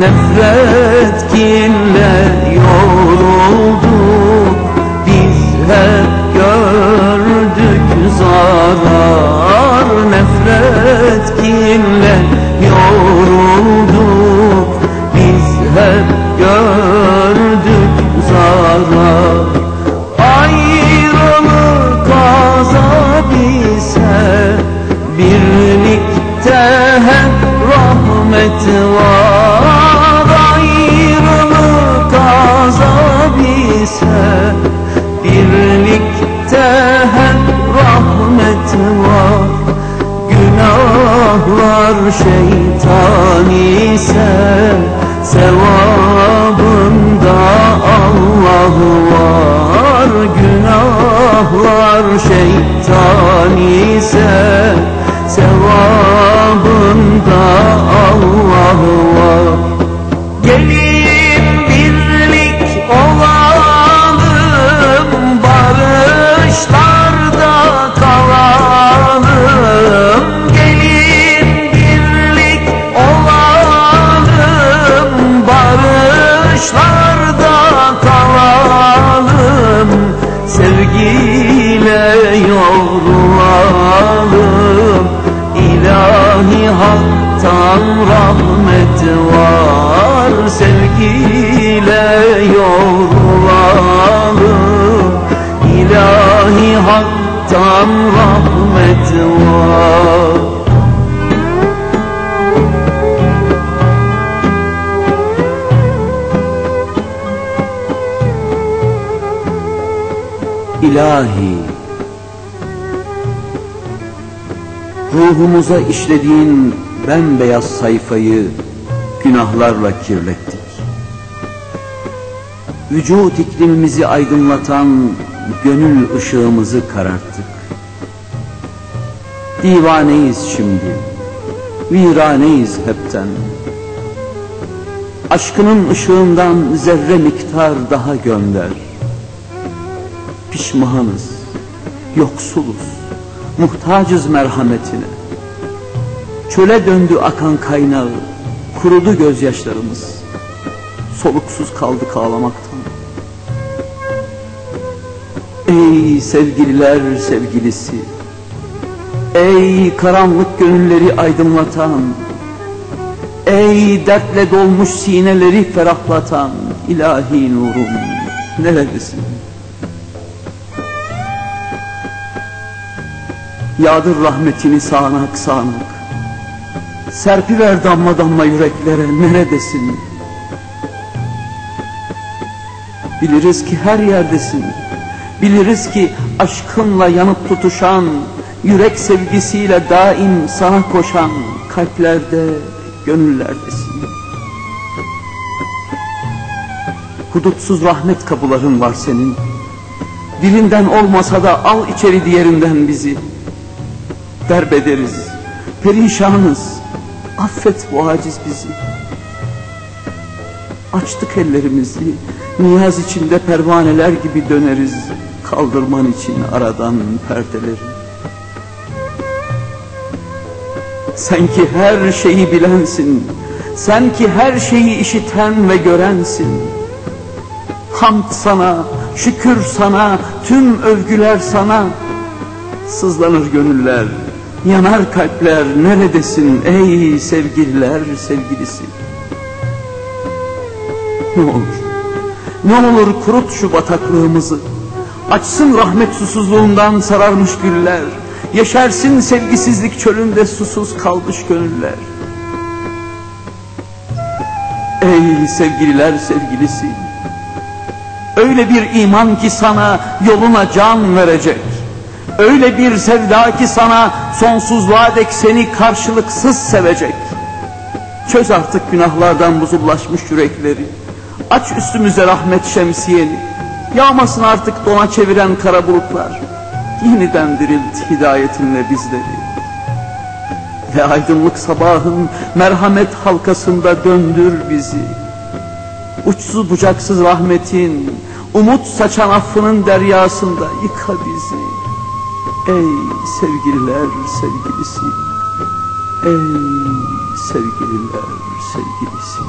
nefret kin Günahlar şeytan ise Sevabında Sevgiyle yorulalım İlahi haktan rahmet var İlahi Ruhumuza işlediğin bembeyaz sayfayı günahlarla kirlettik. Vücut iklimimizi aydınlatan gönül ışığımızı kararttık. Divaneyiz şimdi, viraneyiz hepten. Aşkının ışığından zerre miktar daha gönder. Pişmanız, yoksuluz, muhtacız merhametine. Çöle döndü akan kaynağı, kurudu gözyaşlarımız. Soluksuz kaldık ağlamaktan. Ey sevgililer sevgilisi, ey karanlık gönülleri aydınlatan, ey dertle dolmuş sineleri ferahlatan ilahi nurum neredesin? Yağdır rahmetini sağanak sağanak. Serpiver damla damla yüreklere neredesin? Biliriz ki her yerdesin. Biliriz ki aşkınla yanıp tutuşan, yürek sevgisiyle daim sana koşan kalplerde, gönüllerdesin. Hudutsuz rahmet kapıların var senin. Dilinden olmasa da al içeri diğerinden bizi derbederiz, perişanız, affet bu aciz bizi. Açtık ellerimizi, niyaz içinde pervaneler gibi döneriz, kaldırman için aradan perdeleri. Sen ki her şeyi bilensin, sen ki her şeyi işiten ve görensin. Hamd sana, şükür sana, tüm övgüler sana, sızlanır gönüller, Yanar kalpler neredesin ey sevgililer sevgilisi Ne olur ne olur kurut şu bataklığımızı Açsın rahmet susuzluğundan sararmış güller Yeşersin sevgisizlik çölünde susuz kalmış gönüller Ey sevgililer sevgilisi Öyle bir iman ki sana yoluna can verecek Öyle bir sevda ki sana sonsuzluğa dek seni karşılıksız sevecek. Çöz artık günahlardan buzullaşmış yürekleri. Aç üstümüze rahmet şemsiyeni. Yağmasın artık dona çeviren kara bulutlar. Yeniden dirilt hidayetinle bizleri. Ve aydınlık sabahın merhamet halkasında döndür bizi. Uçsuz bucaksız rahmetin, umut saçan affının deryasında yıka bizi. Ey sevgililer sevgilisi Ey sevgililer sevgilisi